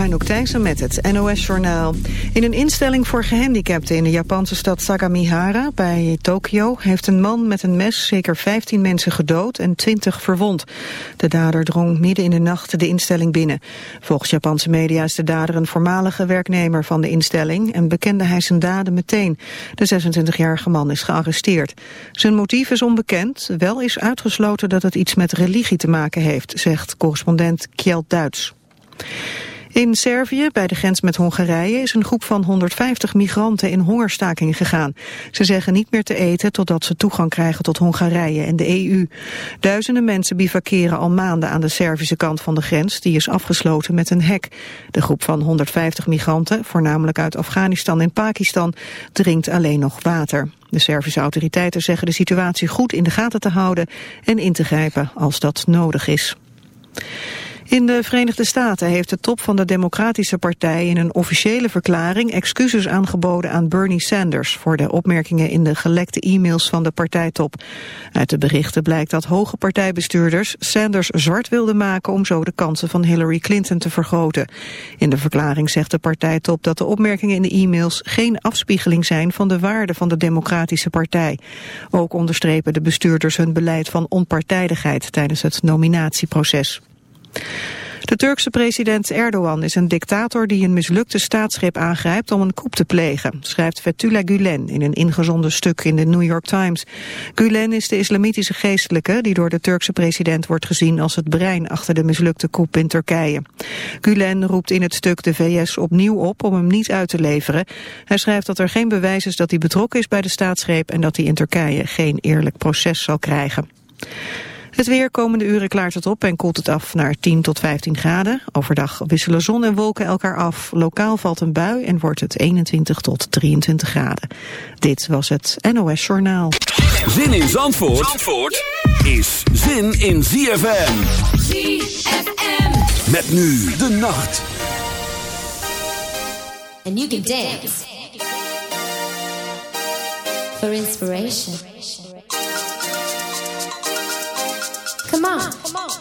Anouk Thijssen met het NOS-journaal. In een instelling voor gehandicapten in de Japanse stad Sagamihara bij Tokio... heeft een man met een mes zeker 15 mensen gedood en 20 verwond. De dader drong midden in de nacht de instelling binnen. Volgens Japanse media is de dader een voormalige werknemer van de instelling... en bekende hij zijn daden meteen. De 26-jarige man is gearresteerd. Zijn motief is onbekend, wel is uitgesloten dat het iets met religie te maken heeft... zegt correspondent Kjeld Duits. In Servië, bij de grens met Hongarije, is een groep van 150 migranten in hongerstaking gegaan. Ze zeggen niet meer te eten totdat ze toegang krijgen tot Hongarije en de EU. Duizenden mensen bivakeren al maanden aan de Servische kant van de grens, die is afgesloten met een hek. De groep van 150 migranten, voornamelijk uit Afghanistan en Pakistan, drinkt alleen nog water. De Servische autoriteiten zeggen de situatie goed in de gaten te houden en in te grijpen als dat nodig is. In de Verenigde Staten heeft de top van de Democratische Partij in een officiële verklaring excuses aangeboden aan Bernie Sanders voor de opmerkingen in de gelekte e-mails van de partijtop. Uit de berichten blijkt dat hoge partijbestuurders Sanders zwart wilden maken om zo de kansen van Hillary Clinton te vergroten. In de verklaring zegt de partijtop dat de opmerkingen in de e-mails geen afspiegeling zijn van de waarden van de Democratische Partij. Ook onderstrepen de bestuurders hun beleid van onpartijdigheid tijdens het nominatieproces. De Turkse president Erdogan is een dictator die een mislukte staatsgreep aangrijpt om een coup te plegen, schrijft Fethullah Gulen in een ingezonden stuk in de New York Times. Gulen is de islamitische geestelijke die door de Turkse president wordt gezien als het brein achter de mislukte coup in Turkije. Gulen roept in het stuk de VS opnieuw op om hem niet uit te leveren. Hij schrijft dat er geen bewijs is dat hij betrokken is bij de staatsgreep en dat hij in Turkije geen eerlijk proces zal krijgen. Het weer komende uren klaart het op en koelt het af naar 10 tot 15 graden. Overdag wisselen zon en wolken elkaar af. Lokaal valt een bui en wordt het 21 tot 23 graden. Dit was het NOS Journaal. Zin in Zandvoort, Zandvoort is zin in ZFM. ZFM. Met nu de nacht. And you can dance. For inspiration. Come on. Come on.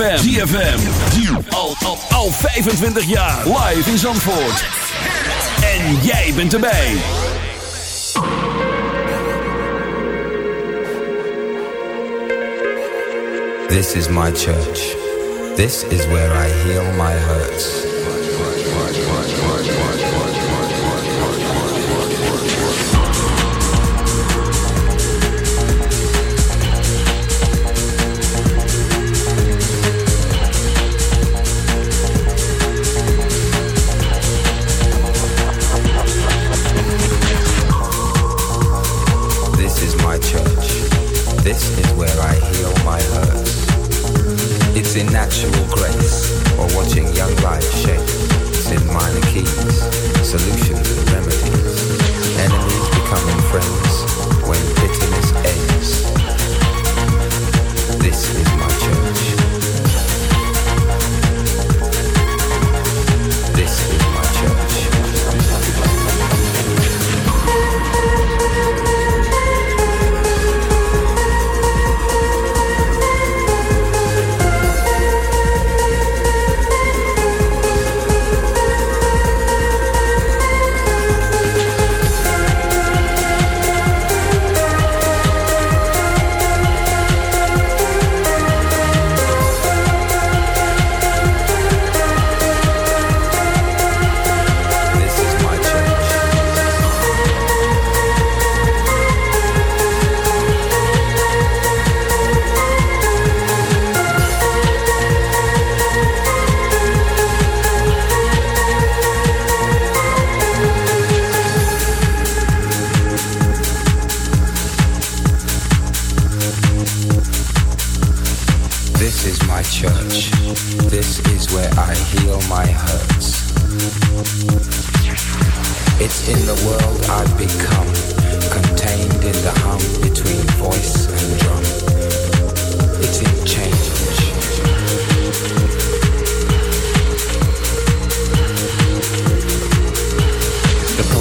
ZFM. ZFM. Al, al, al 25 jaar. Live in Zandvoort. En jij bent erbij. This is my church. This is where I heal my hurts.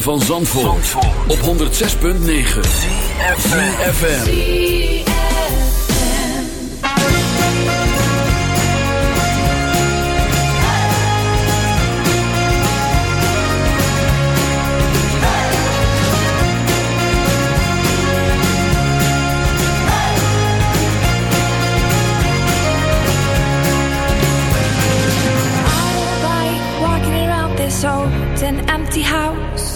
van Zandvoort, Zandvoort. op 106.9 CFFM This old empty house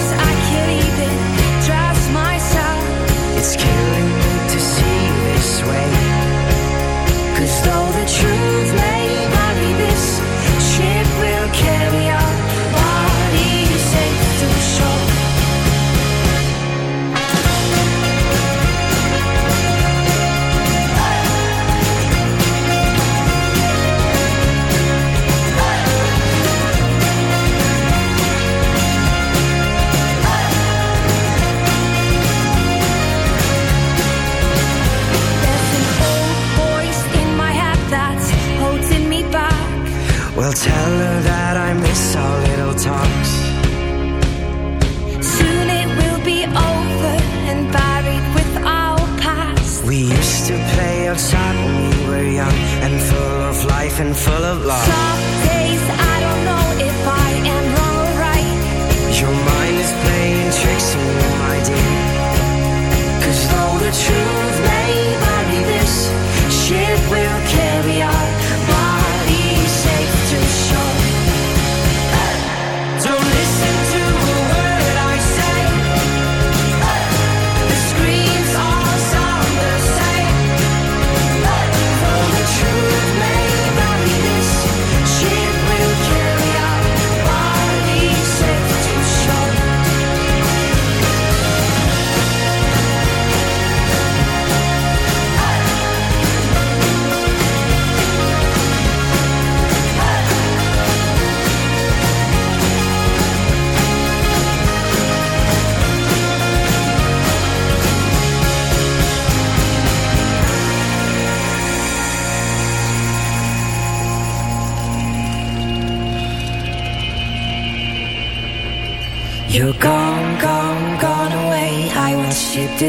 and full of love.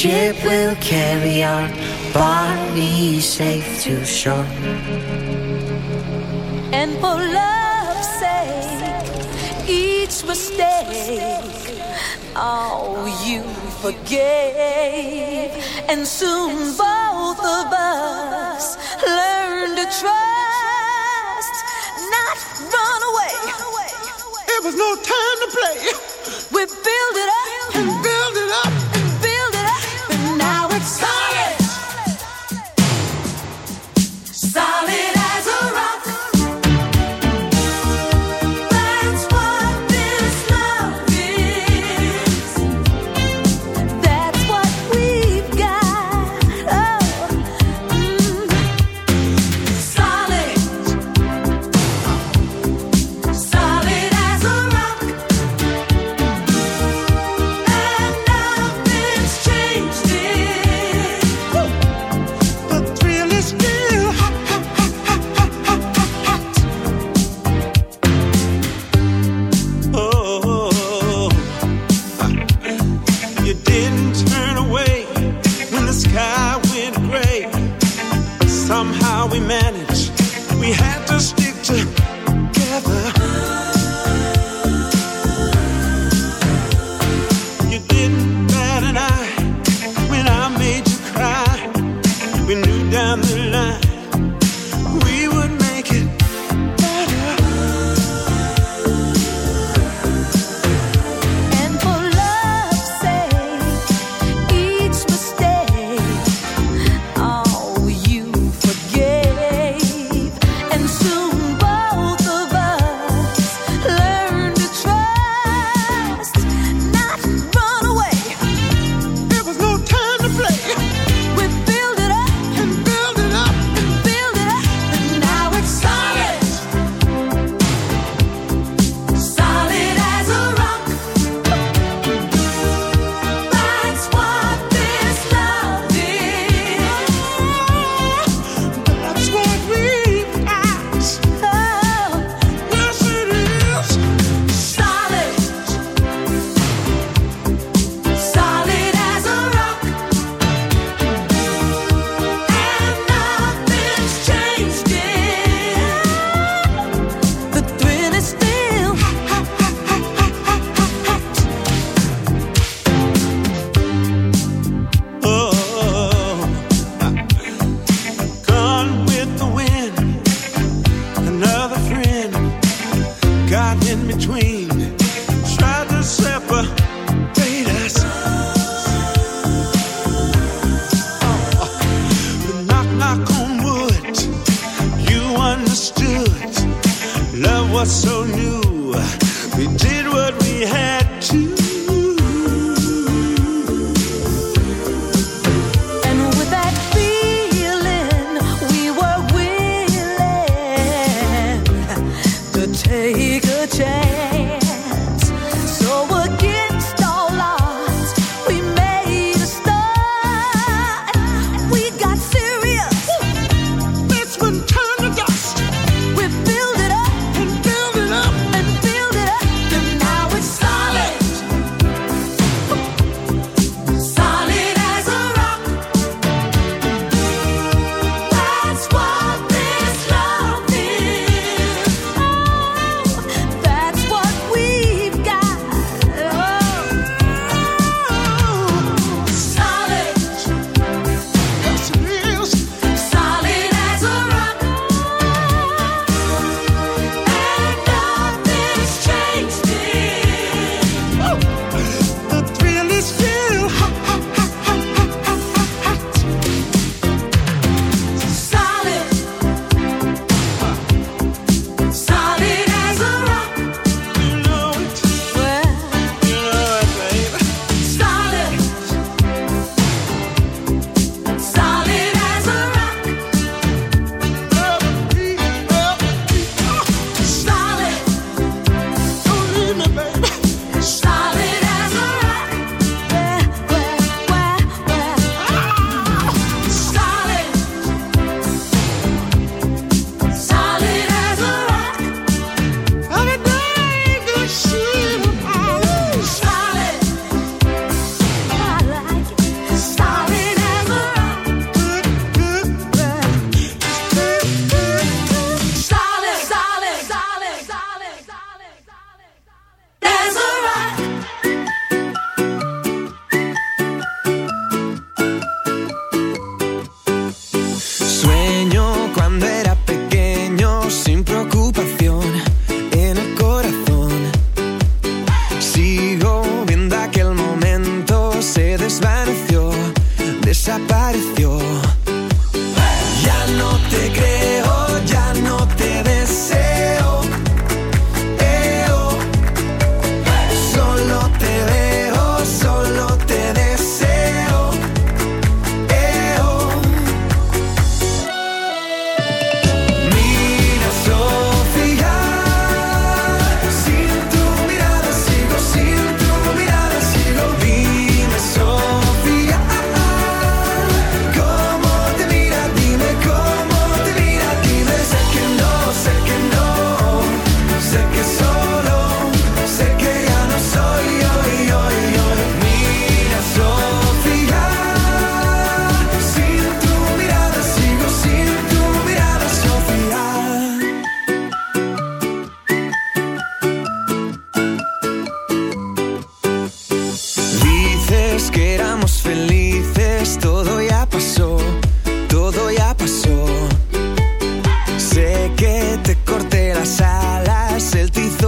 ship will carry our bodies safe to shore. And for love's sake, each mistake, oh, you forgave. And soon both of us learned to trust, not run away. It was no time to play. We built it in between. Tried to separate us. But knock, knock on wood, you understood. Love was so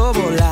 hecho volar.